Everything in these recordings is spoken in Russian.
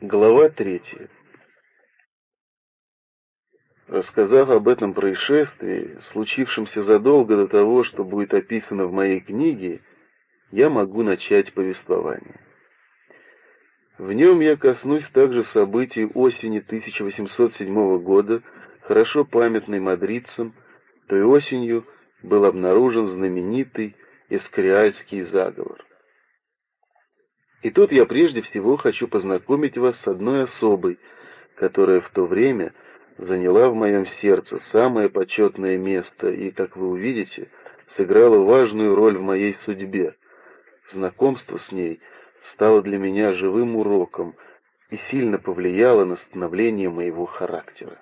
Глава третья. Рассказав об этом происшествии, случившемся задолго до того, что будет описано в моей книге, я могу начать повествование. В нем я коснусь также событий осени 1807 года, хорошо памятной мадридцам, той осенью был обнаружен знаменитый Эскриальский заговор. И тут я прежде всего хочу познакомить вас с одной особой, которая в то время заняла в моем сердце самое почетное место и, как вы увидите, сыграла важную роль в моей судьбе. Знакомство с ней стало для меня живым уроком и сильно повлияло на становление моего характера.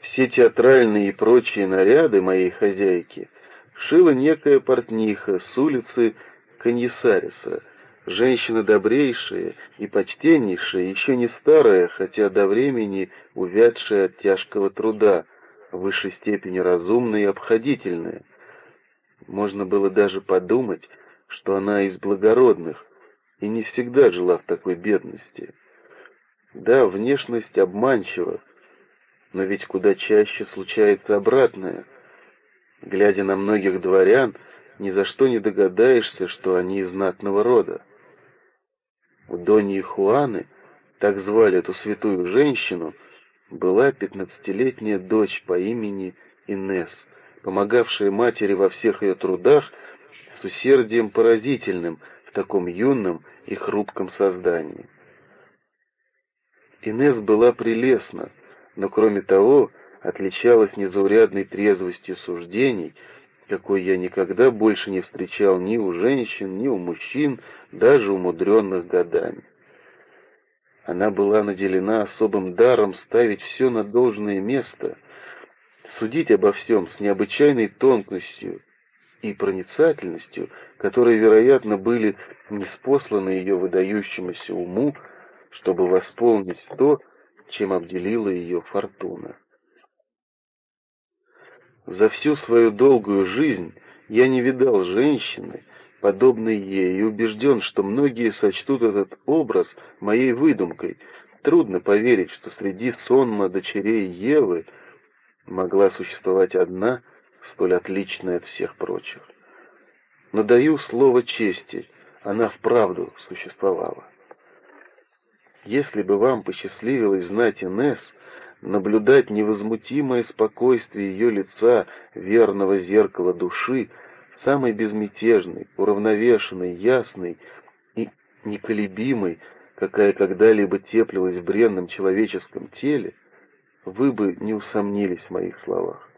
Все театральные и прочие наряды моей хозяйки шила некая портниха с улицы Каньесариса — Женщина добрейшая и почтеннейшая, еще не старая, хотя до времени увядшая от тяжкого труда, в высшей степени разумная и обходительная. Можно было даже подумать, что она из благородных и не всегда жила в такой бедности. Да, внешность обманчива, но ведь куда чаще случается обратное. Глядя на многих дворян, ни за что не догадаешься, что они из знатного рода. У Доньи Хуаны, так звали эту святую женщину, была пятнадцатилетняя дочь по имени Инес, помогавшая матери во всех ее трудах с усердием поразительным в таком юном и хрупком создании. Инес была прелестна, но кроме того отличалась незаурядной трезвостью суждений, какой я никогда больше не встречал ни у женщин, ни у мужчин, даже умудренных годами. Она была наделена особым даром ставить все на должное место, судить обо всем с необычайной тонкостью и проницательностью, которые, вероятно, были неспосланы ее выдающемуся уму, чтобы восполнить то, чем обделила ее фортуна. За всю свою долгую жизнь я не видал женщины, подобной ей, и убежден, что многие сочтут этот образ моей выдумкой. Трудно поверить, что среди сонма дочерей Евы могла существовать одна, столь отличная от всех прочих. Но даю слово чести, она вправду существовала. Если бы вам посчастливилось знать Инесс, наблюдать невозмутимое спокойствие ее лица, верного зеркала души, самой безмятежной, уравновешенной, ясной и неколебимой, какая когда-либо теплилась в бренном человеческом теле, вы бы не усомнились в моих словах.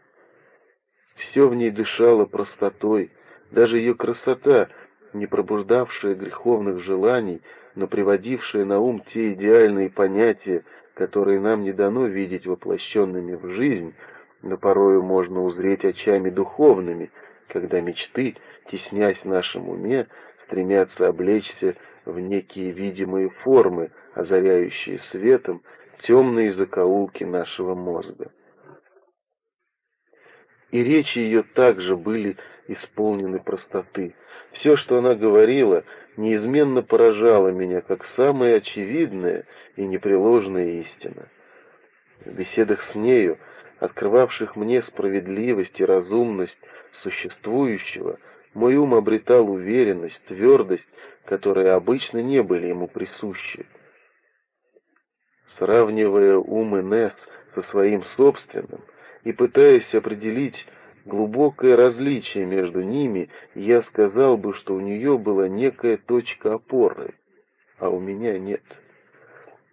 Все в ней дышало простотой, даже ее красота, не пробуждавшая греховных желаний, но приводившая на ум те идеальные понятия, которые нам не дано видеть воплощенными в жизнь, но порою можно узреть очами духовными, когда мечты, теснясь в нашем уме, стремятся облечься в некие видимые формы, озаряющие светом темные закоулки нашего мозга. И речи ее также были исполнены простоты. Все, что она говорила, неизменно поражало меня, как самая очевидная и непреложная истина. В беседах с нею, открывавших мне справедливость и разумность существующего, мой ум обретал уверенность, твердость, которые обычно не были ему присущи. Сравнивая ум Инесс со своим собственным и пытаясь определить, глубокое различие между ними, я сказал бы, что у нее была некая точка опоры, а у меня нет.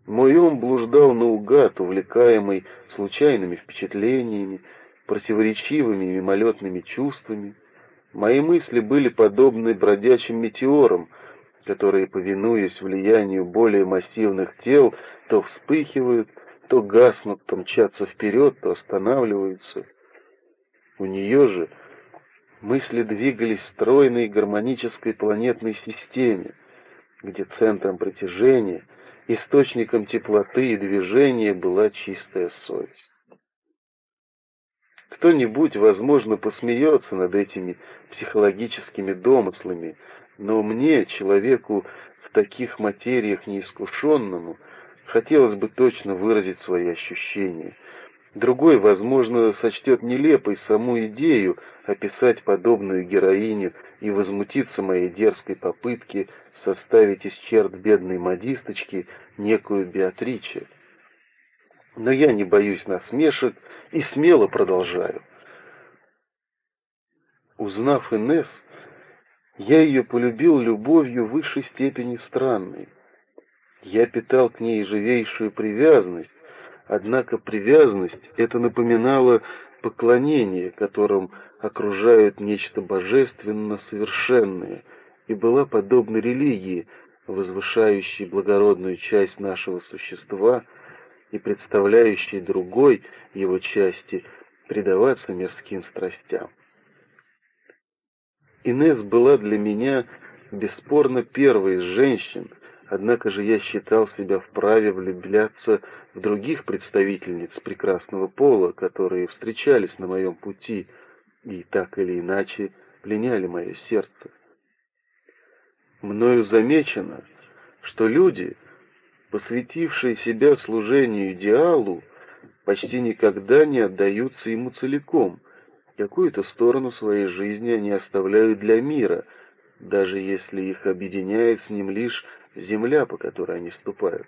Мой ум блуждал наугад, увлекаемый случайными впечатлениями, противоречивыми мимолетными чувствами. Мои мысли были подобны бродячим метеорам, которые, повинуясь влиянию более массивных тел, то вспыхивают, то гаснут, то мчатся вперед, то останавливаются. У нее же мысли двигались в стройной гармонической планетной системе, где центром притяжения, источником теплоты и движения была чистая совесть. Кто-нибудь, возможно, посмеется над этими психологическими домыслами, но мне, человеку в таких материях неискушенному хотелось бы точно выразить свои ощущения. Другой, возможно, сочтет нелепой саму идею описать подобную героиню и возмутиться моей дерзкой попытке составить из черт бедной модисточки некую Беатриче. Но я не боюсь насмешек и смело продолжаю. Узнав Инесс, я ее полюбил любовью высшей степени странной. Я питал к ней живейшую привязанность, однако привязанность это напоминала поклонение, которым окружают нечто божественно совершенное, и была подобна религии, возвышающей благородную часть нашего существа и представляющей другой его части предаваться мирским страстям. Инесс была для меня бесспорно первой из женщин, однако же я считал себя вправе влюбляться в других представительниц прекрасного пола, которые встречались на моем пути и так или иначе пленяли мое сердце. Мною замечено, что люди, посвятившие себя служению идеалу, почти никогда не отдаются ему целиком, Какую-то сторону своей жизни они оставляют для мира, даже если их объединяет с ним лишь земля, по которой они ступают.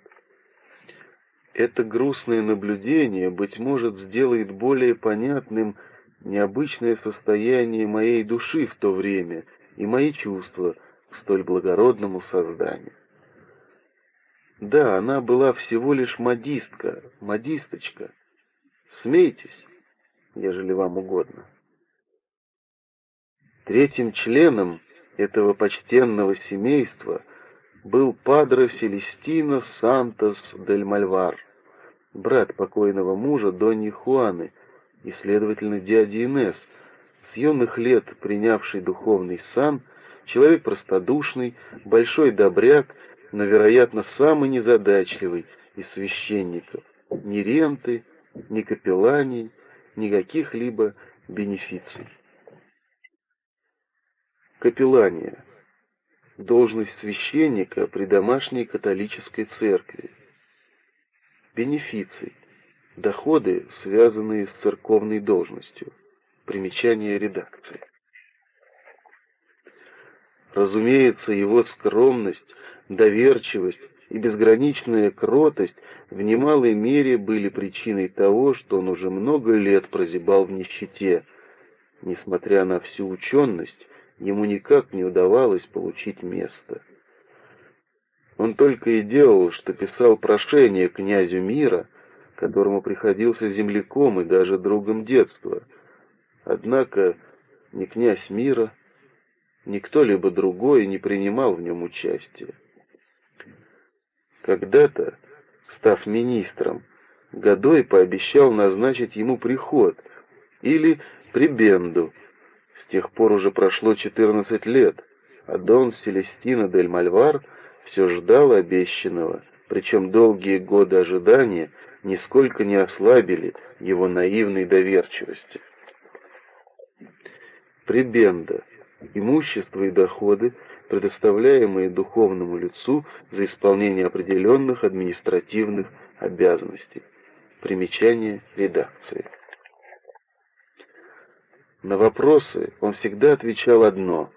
Это грустное наблюдение, быть может, сделает более понятным необычное состояние моей души в то время и мои чувства к столь благородному созданию. Да, она была всего лишь модистка, модисточка. Смейтесь, ежели вам угодно. Третьим членом этого почтенного семейства был падре Селестино Сантос дель Мальвар, брат покойного мужа Донни Хуаны и, следовательно, дяди Инес, с юных лет принявший духовный сан, человек простодушный, большой добряк, но, вероятно, самый незадачливый из священников. Ни ренты, ни капелланий, ни каких-либо бенефиций. Капеллания. Должность священника при домашней католической церкви. Бенефиций. Доходы, связанные с церковной должностью. Примечание редакции. Разумеется, его скромность, доверчивость и безграничная кротость в немалой мере были причиной того, что он уже много лет прозябал в нищете, несмотря на всю ученость, ему никак не удавалось получить место. Он только и делал, что писал прошение князю мира, которому приходился земляком и даже другом детства. Однако ни князь мира, ни кто-либо другой не принимал в нем участия. Когда-то, став министром, Годой пообещал назначить ему приход или прибенду, с тех пор уже прошло 14 лет, а Дон Селестино дель Мальвар все ждал обещанного, причем долгие годы ожидания нисколько не ослабили его наивной доверчивости. Прибенда. Имущество и доходы, предоставляемые духовному лицу за исполнение определенных административных обязанностей. Примечание редакции. На вопросы он всегда отвечал одно.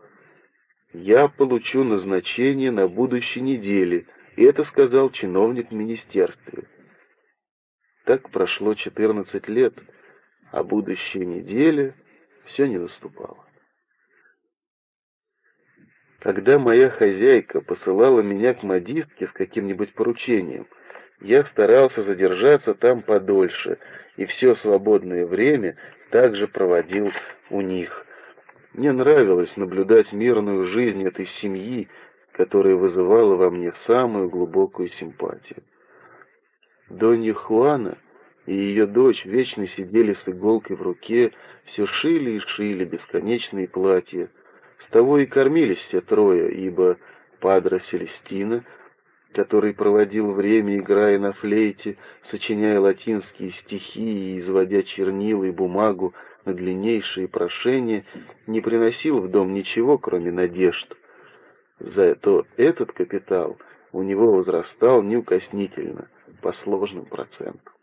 «Я получу назначение на будущей неделе», и это сказал чиновник в министерстве. Так прошло 14 лет, а будущая неделя все не наступала. Когда моя хозяйка посылала меня к модистке с каким-нибудь поручением, я старался задержаться там подольше, и все свободное время также проводил у них. Мне нравилось наблюдать мирную жизнь этой семьи, которая вызывала во мне самую глубокую симпатию. Донья Хуана и ее дочь вечно сидели с иголкой в руке, все шили и шили бесконечные платья. С того и кормились все трое, ибо Падра Селестина — который проводил время, играя на флейте, сочиняя латинские стихи и изводя чернила и бумагу на длиннейшие прошения, не приносил в дом ничего, кроме надежд. Зато этот капитал у него возрастал неукоснительно, по сложным процентам.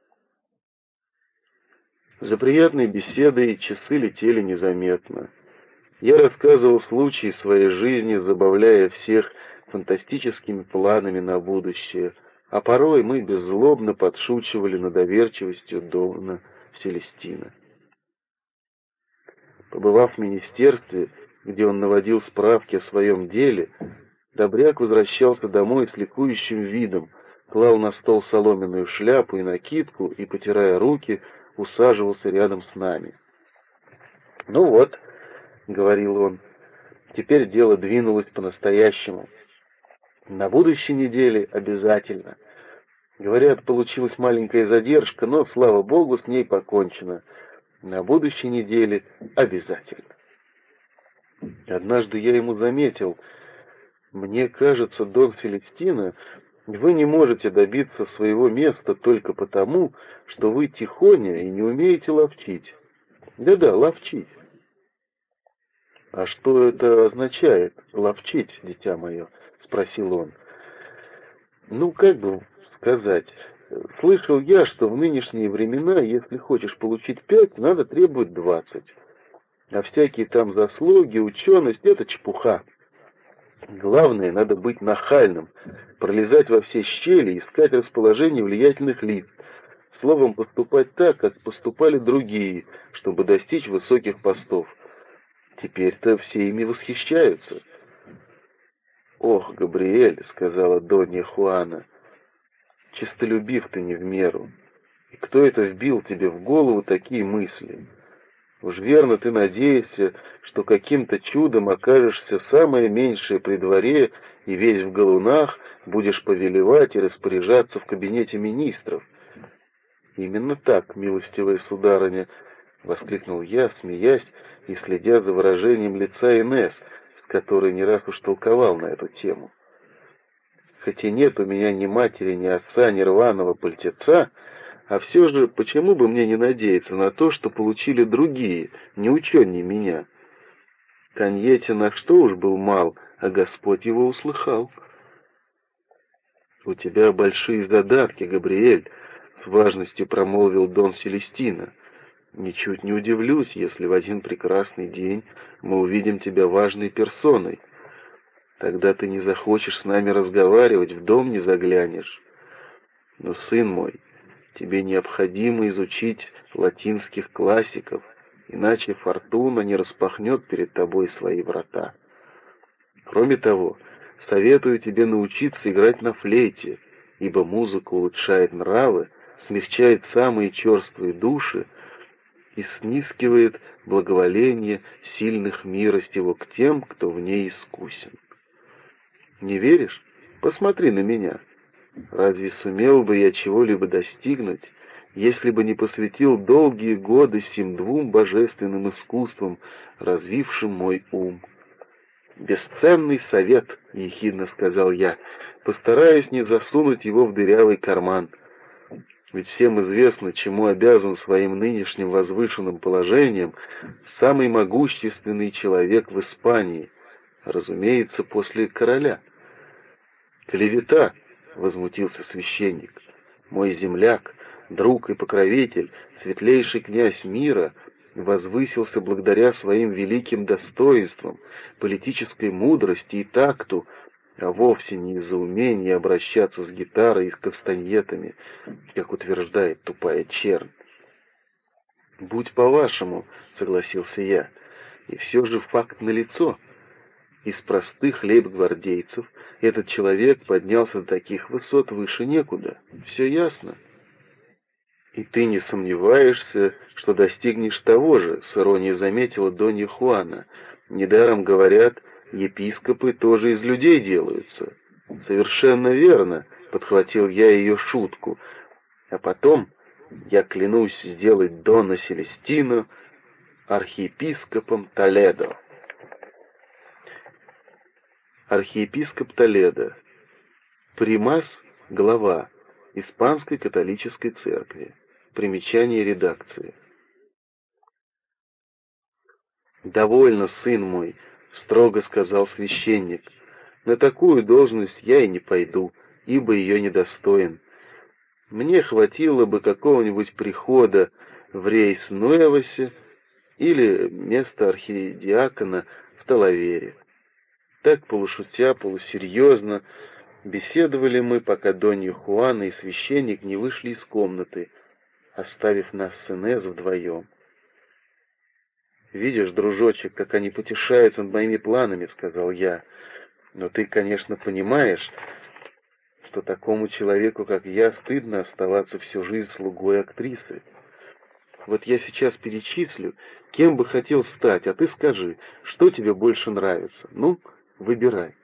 За приятной беседой часы летели незаметно. Я рассказывал случаи своей жизни, забавляя всех фантастическими планами на будущее, а порой мы беззлобно подшучивали над доверчивостью Дона Селестина. Побывав в министерстве, где он наводил справки о своем деле, Добряк возвращался домой с ликующим видом, клал на стол соломенную шляпу и накидку и, потирая руки, усаживался рядом с нами. «Ну вот», — говорил он, — «теперь дело двинулось по-настоящему. На будущей неделе обязательно. Говорят, получилась маленькая задержка, но, слава богу, с ней покончено. На будущей неделе обязательно». Однажды я ему заметил — мне кажется, Дон Селестина, вы не можете добиться своего места только потому, что вы тихоня и не умеете ловчить. Да-да, ловчить. А что это означает, ловчить, дитя мое? Спросил он. Ну, как бы сказать... Слышал я, что в нынешние времена, если хочешь получить пять, надо требовать двадцать. А всякие там заслуги, ученость — это чепуха. Главное, надо быть нахальным, пролезать во все щели, искать расположение влиятельных лиц, словом, поступать так, как поступали другие, чтобы достичь высоких постов. Теперь-то все ими восхищаются. «Ох, Габриэль», — сказала Донья Хуана, — «чистолюбив ты не в меру. И кто это вбил тебе в голову такие мысли?» Уж верно ты надеешься, что каким-то чудом окажешься самое меньшее при дворе и весь в галунах будешь повелевать и распоряжаться в кабинете министров. Именно так, милостивая сударыня, — воскликнул я, смеясь и следя за выражением лица Инесс, с которой не раз уж толковал на эту тему. Хотя нет у меня ни матери, ни отца, ни рваного пальтеца, — а все же, почему бы мне не надеяться на то, что получили другие, не ученые меня? Коньете на что уж был мал, а Господь его услыхал. «У тебя большие задатки, Габриэль», — с важностью промолвил Дон Селестина. «Ничуть не удивлюсь, если в один прекрасный день мы увидим тебя важной персоной. Тогда ты не захочешь с нами разговаривать, в дом не заглянешь. Но, сын мой, Тебе необходимо изучить латинских классиков, иначе фортуна не распахнет перед тобой свои врата. Кроме того, советую тебе научиться играть на флейте, ибо музыка улучшает нравы, смягчает самые черствые души и снискивает благоволение сильных миростиво к тем, кто в ней искусен. Не веришь? Посмотри на меня. Разве сумел бы я чего-либо достигнуть, если бы не посвятил долгие годы сим двум божественным искусствам, развившим мой ум? «Бесценный совет», — ехидно сказал я, — «постараюсь не засунуть его в дырявый карман». Ведь всем известно, чему обязан своим нынешним возвышенным положением самый могущественный человек в Испании, разумеется, после короля. Клевета возмутился священник. «Мой земляк, друг и покровитель, светлейший князь мира, возвысился благодаря своим великим достоинствам, политической мудрости и такту, а вовсе не из-за умения обращаться с гитарой и с кастаньетами, как утверждает тупая чернь. «Будь по-вашему», — согласился я, — «и все же факт налицо. Из простых лейб-гвардейцев этот человек поднялся до таких высот выше некуда. Все ясно. И ты не сомневаешься, что достигнешь того же, с иронией заметила Донья Хуана. Недаром говорят, епископы тоже из людей делаются. Совершенно верно, подхватил я ее шутку. А потом я клянусь сделать Дона Селестину архиепископом Толедо архиепископ Толедо, примас — глава Испанской католической церкви. Примечание редакции. «Довольно, сын мой», — строго сказал священник, — На такую должность я и не пойду, ибо ее недостоин. Мне хватило бы какого-нибудь прихода в рейс Нуэвосе или места архидиакона в Талавере. Так полушутя, полусерьезно беседовали мы, пока Донья Хуана и священник не вышли из комнаты, оставив нас с Инез вдвоем. «Видишь, дружочек, как они потешаются над моими планами», — сказал я. «Но ты, конечно, понимаешь, что такому человеку, как я, стыдно оставаться всю жизнь слугой актрисы. Вот я сейчас перечислю, кем бы хотел стать, а ты скажи, что тебе больше нравится. Ну, выбирай.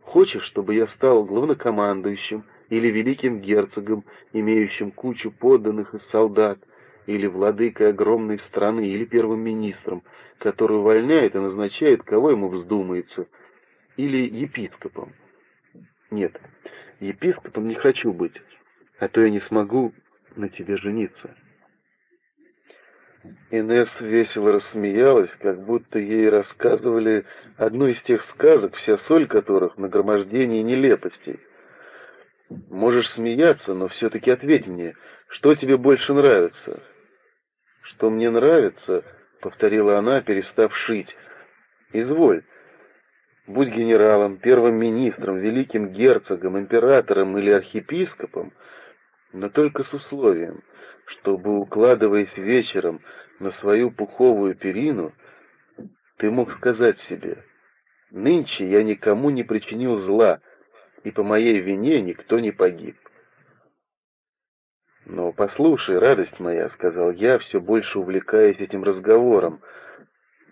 Хочешь, чтобы я стал главнокомандующим или великим герцогом, имеющим кучу подданных и солдат, или владыкой огромной страны, или первым министром, который увольняет и назначает, кого ему вздумается, или епископом. Нет, епископом не хочу быть, а то я не смогу на тебе жениться. Инесс весело рассмеялась, как будто ей рассказывали одну из тех сказок, вся соль которых — нагромождение нелепостей. «Можешь смеяться, но все-таки ответь мне, что тебе больше нравится?» «Что мне нравится?» — повторила она, перестав шить. «Изволь. Будь генералом, первым министром, великим герцогом, императором или архиепископом, но только с условием, чтобы, укладываясь вечером на свою пуховую перину, ты мог сказать себе, «Нынче я никому не причинил зла, и по моей вине никто не погиб». «Но послушай, радость моя», — сказал я, все больше увлекаясь этим разговором,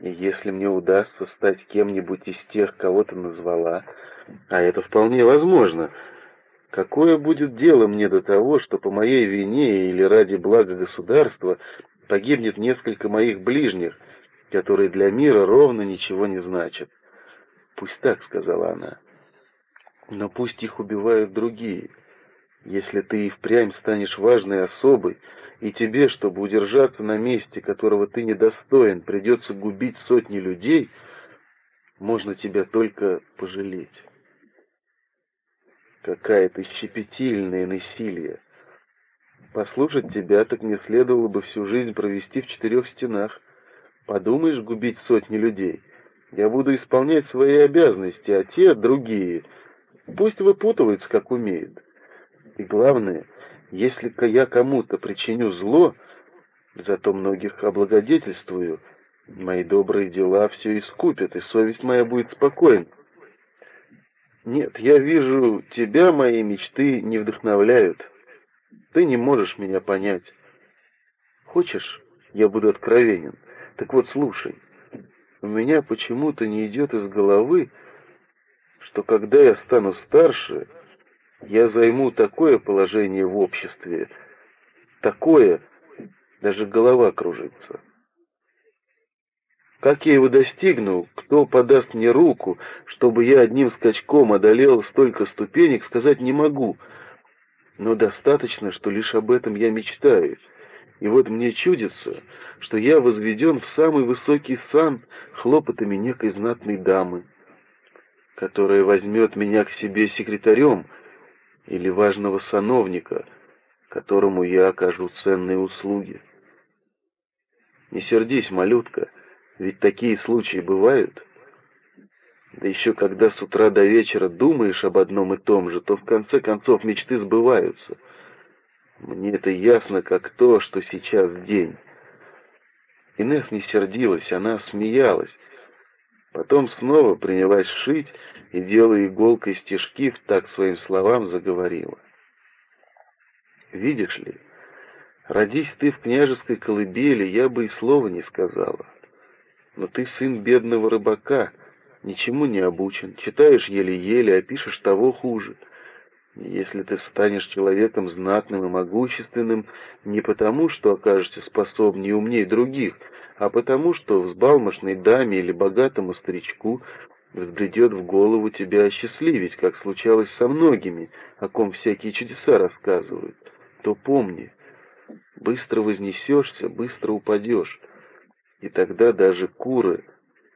«и если мне удастся стать кем-нибудь из тех, кого ты назвала, а это вполне возможно, какое будет дело мне до того, что по моей вине или ради блага государства погибнет несколько моих ближних, которые для мира ровно ничего не значат?» «Пусть так», — сказала она, — «но пусть их убивают другие». Если ты и впрямь станешь важной особой, и тебе, чтобы удержаться на месте, которого ты недостоин, придется губить сотни людей, можно тебя только пожалеть. Какая ты щепетильная насилие! Послушать тебя так не следовало бы всю жизнь провести в четырех стенах. Подумаешь губить сотни людей. Я буду исполнять свои обязанности, а те, другие, пусть выпутываются, как умеют. И главное, если я кому-то причиню зло, зато многих облагодетельствую, мои добрые дела все искупят, и совесть моя будет спокойна. Нет, я вижу, тебя мои мечты не вдохновляют. Ты не можешь меня понять. Хочешь, я буду откровенен? Так вот, слушай, у меня почему-то не идет из головы, что когда я стану старше, я займу такое положение в обществе, такое, даже голова кружится. Как я его достигну, кто подаст мне руку, чтобы я одним скачком одолел столько ступенек, сказать не могу, но достаточно, что лишь об этом я мечтаю. И вот мне чудится, что я возведен в самый высокий сан хлопотами некой знатной дамы, которая возьмет меня к себе секретарем, или важного сановника, которому я окажу ценные услуги. Не сердись, малютка, ведь такие случаи бывают. Да еще когда с утра до вечера думаешь об одном и том же, то в конце концов мечты сбываются. Мне это ясно, как то, что сейчас день. Инесс не сердилась, она смеялась. Потом снова принялась шить, и, делая иголкой стежки, в так своим словам заговорила. «Видишь ли, родись ты в княжеской колыбели, я бы и слова не сказала. Но ты сын бедного рыбака, ничему не обучен, читаешь еле-еле, а пишешь того хуже. Если ты станешь человеком знатным и могущественным не потому, что окажешься способнее и умнее других, а потому, что взбалмошной даме или богатому старичку взбредет в голову тебя осчастливить, как случалось со многими, о ком всякие чудеса рассказывают, то помни, быстро вознесешься, быстро упадешь, и тогда даже куры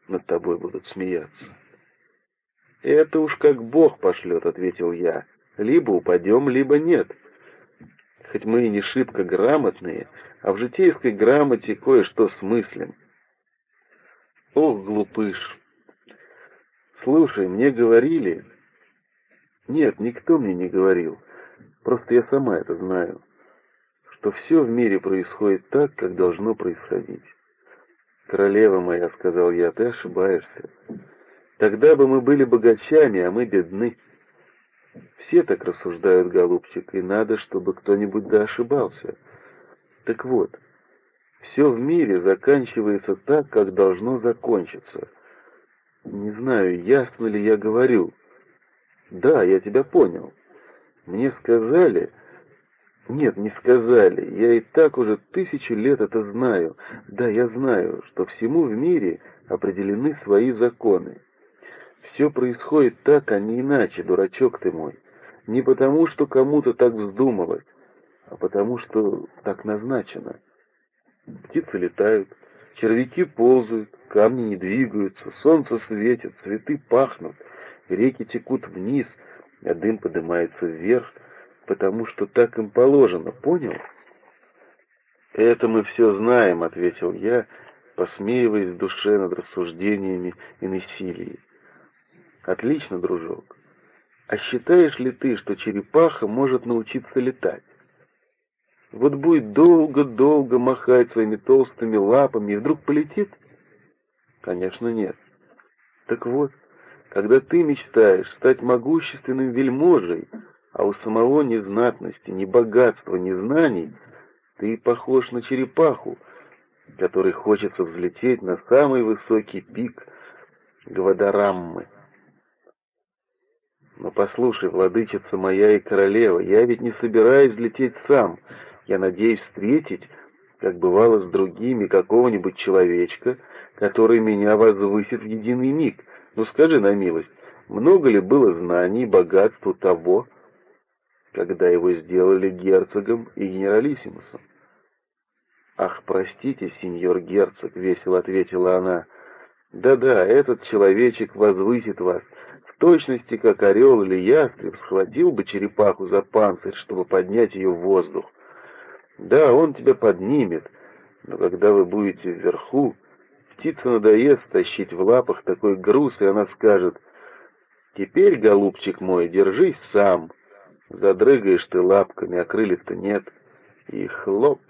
над тобой будут смеяться. «Это уж как Бог пошлет», — ответил я. «Либо упадем, либо нет. Хоть мы и не шибко грамотные, а в житейской грамоте кое-что смыслим». «Ох, глупыш! Слушай, мне говорили...» «Нет, никто мне не говорил, просто я сама это знаю, что все в мире происходит так, как должно происходить. «Королева моя», — сказал я, — «ты ошибаешься. Тогда бы мы были богачами, а мы бедны». Все так рассуждают, голубчик, и надо, чтобы кто-нибудь да ошибался. Так вот, все в мире заканчивается так, как должно закончиться. Не знаю, ясно ли я говорю. Да, я тебя понял. Мне сказали, нет, не сказали. Я и так уже тысячу лет это знаю. Да, я знаю, что всему в мире определены свои законы. Все происходит так, а не иначе, дурачок ты мой. Не потому, что кому-то так вздумалось, а потому, что так назначено. Птицы летают, червяки ползают, камни не двигаются, солнце светит, цветы пахнут, реки текут вниз, а дым поднимается вверх — потому что так им положено, понял? «Это мы все знаем», — ответил я, посмеиваясь в душе над рассуждениями и насилием. «Отлично, дружок. А считаешь ли ты, что черепаха может научиться летать? Вот будет долго-долго махать своими толстыми лапами и вдруг полетит? Конечно, нет. Так вот, когда ты мечтаешь стать могущественным вельможей, а у самого ни знатности, ни богатства, ни знаний ты похож на черепаху, которой хочется взлететь на самый высокий пик Гвадараммы. Но послушай, владычица моя и королева, я ведь не собираюсь взлететь сам. Я надеюсь встретить, как бывало с другими, какого-нибудь человечка, который меня возвысит в единый миг. Ну скажи на милость, много ли было знаний богатства того, когда его сделали герцогом и генералиссимусом. «Ах, простите, сеньор герцог», — весело ответила она. «Да-да, этот человечек возвысит вас, в точности, как орел или ястреб схватил бы черепаху за панцирь, чтобы поднять ее в воздух. Да, он тебя поднимет, но когда вы будете вверху, птица надоест тащить в лапах такой груз, и она скажет, «Теперь, голубчик мой, держись сам». Задрыгаешь ты лапками, а крыльев-то нет. И хлоп!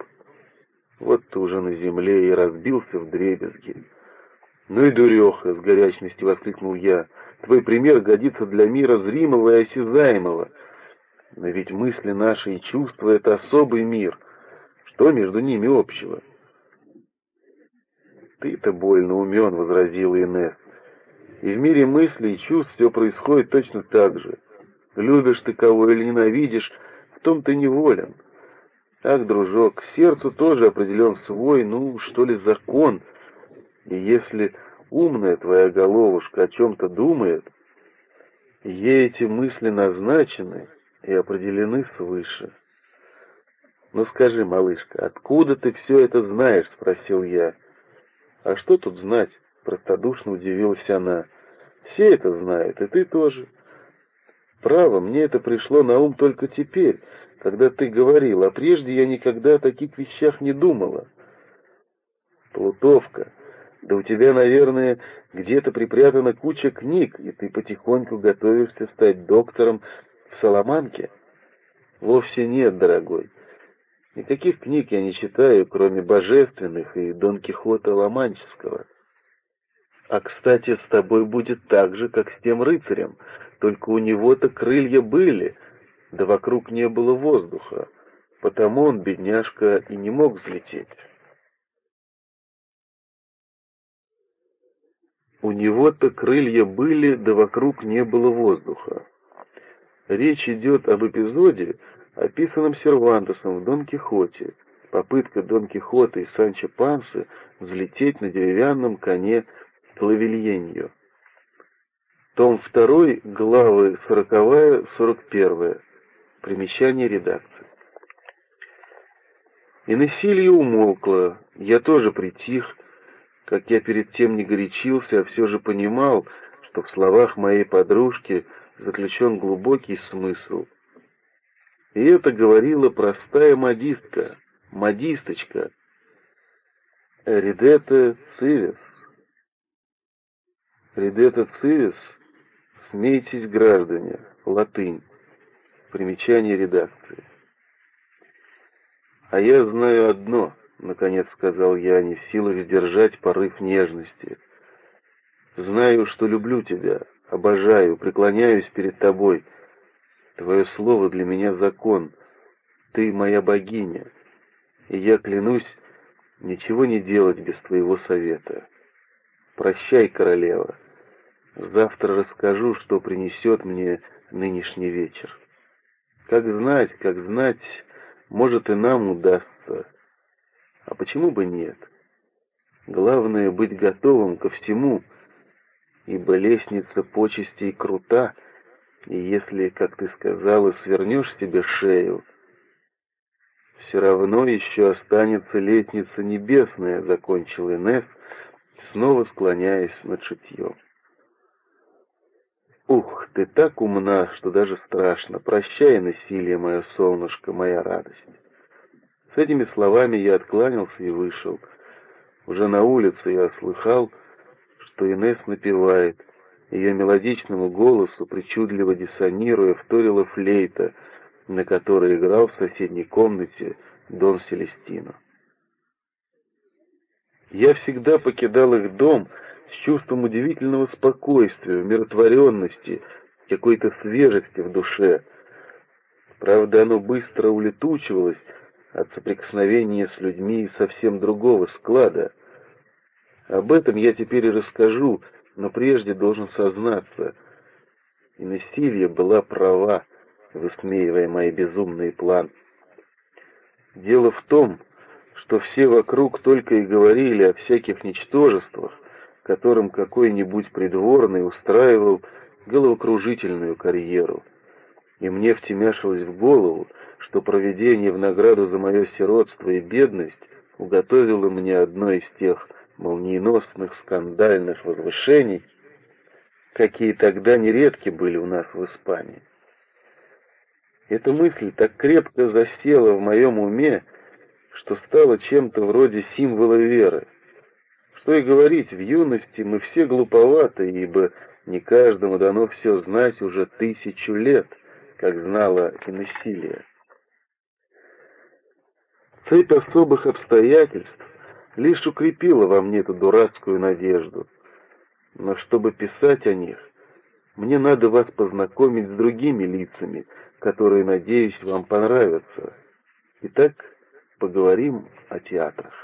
Вот ты уже на земле и разбился в дребезги. «Ну и дуреха!» — с горячностью воскликнул я. «Твой пример годится для мира зримого и осязаемого. Но ведь мысли наши и чувства — это особый мир. Что между ними общего?» «Ты-то больно умен», — возразила Инесс. «И в мире мыслей и чувств все происходит точно так же. Любишь ты кого или ненавидишь, в том ты неволен. Ах, дружок, сердцу тоже определен свой, ну, что ли, закон. И если умная твоя головушка о чем-то думает, ей эти мысли назначены и определены свыше. «Ну скажи, малышка, откуда ты все это знаешь?» — спросил я. «А что тут знать?» — простодушно удивилась она. «Все это знают, и ты тоже». Право, мне это пришло на ум только теперь, когда ты говорил, а прежде я никогда о таких вещах не думала. Плутовка, да у тебя, наверное, где-то припрятана куча книг, и ты потихоньку готовишься стать доктором в Соломанке? Вовсе нет, дорогой. Никаких книг я не читаю, кроме божественных и Дон Кихота Ломанческого. А, кстати, с тобой будет так же, как с тем рыцарем — только у него-то крылья были, да вокруг не было воздуха, потому он, бедняжка, и не мог взлететь. У него-то крылья были, да вокруг не было воздуха. Речь идет об эпизоде, описанном Сервантесом в Дон Кихоте, попытка Дон Кихота и Санчо Пансы взлететь на деревянном коне Клавельеньо. Том 2, главы 40-41. Примечание редакции. И насилие умолкло, я тоже притих, как я перед тем не горячился, а все же понимал, что в словах моей подружки заключен глубокий смысл. И это говорила простая модистка, модисточка, Ридета Цивис. Ридета Цивис, смейтесь, граждане, латынь, примечание редакции. А я знаю одно, наконец сказал я, не в силах сдержать порыв нежности. Знаю, что люблю тебя, обожаю, преклоняюсь перед тобой. Твое слово для меня закон. Ты моя богиня. И я клянусь ничего не делать без твоего совета. Прощай, королева. Завтра расскажу, что принесет мне нынешний вечер. Как знать, как знать, может и нам удастся. А почему бы нет? Главное быть готовым ко всему, ибо лестница почестей крута, и если, как ты сказала, свернешь себе шею, все равно еще останется лестница небесная, закончил Инесс, снова склоняясь над шитьем. Ух, ты так умна, что даже страшно. Прощай, насилие, мое солнышко, моя радость. С этими словами я откланялся и вышел. Уже на улице я слыхал, что Инесс напевает. Ее мелодичному голосу, причудливо диссонируя, вторила флейта, на которой играл в соседней комнате Дон Селестино. Я всегда покидал их дом с чувством удивительного спокойствия, умиротворенности, какой-то свежести в душе. Правда, оно быстро улетучивалось от соприкосновения с людьми совсем другого склада. Об этом я теперь и расскажу, но прежде должен сознаться. И Насилья была права, высмеивая мои безумные планы. Дело в том, что все вокруг только и говорили о всяких ничтожествах, которым какой-нибудь придворный устраивал головокружительную карьеру. И мне втемяшилось в голову, что проведение в награду за мое сиротство и бедность уготовило мне одно из тех молниеносных скандальных возвышений, какие тогда нередки были у нас в Испании. Эта мысль так крепко засела в моем уме, что стала чем-то вроде символа веры. Что и говорить, в юности мы все глуповаты, ибо не каждому дано все знать уже тысячу лет, как знала и насилие. Цепь особых обстоятельств лишь укрепила во мне эту дурацкую надежду. Но чтобы писать о них, мне надо вас познакомить с другими лицами, которые, надеюсь, вам понравятся. Итак, поговорим о театрах.